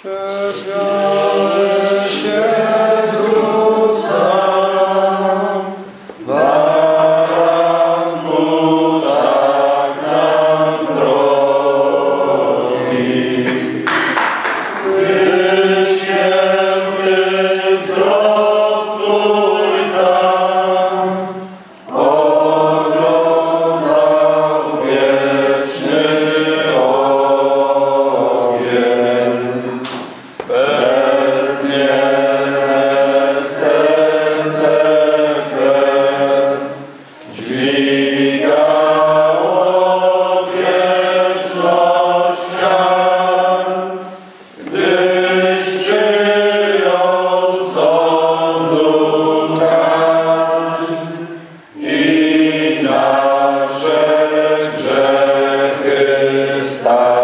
Fair さい。